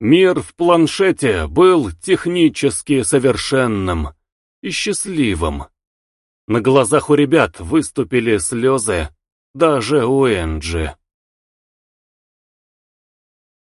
Мир в планшете был технически совершенным и счастливым. На глазах у ребят выступили слезы, даже у Энджи.